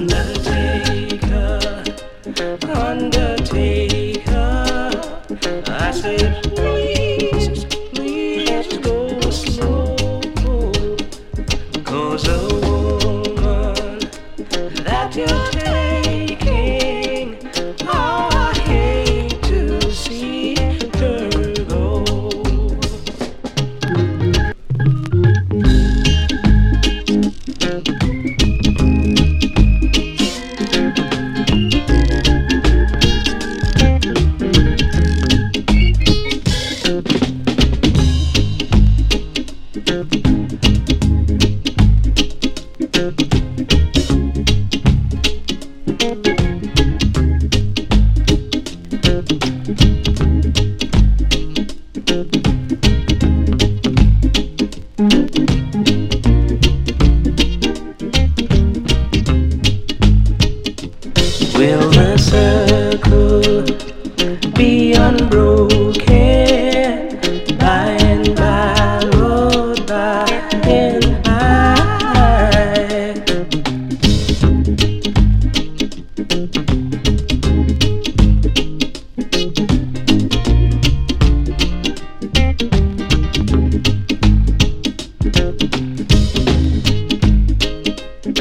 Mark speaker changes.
Speaker 1: Undertaker, Undertaker. Will the circle be unbroken by and by, road by and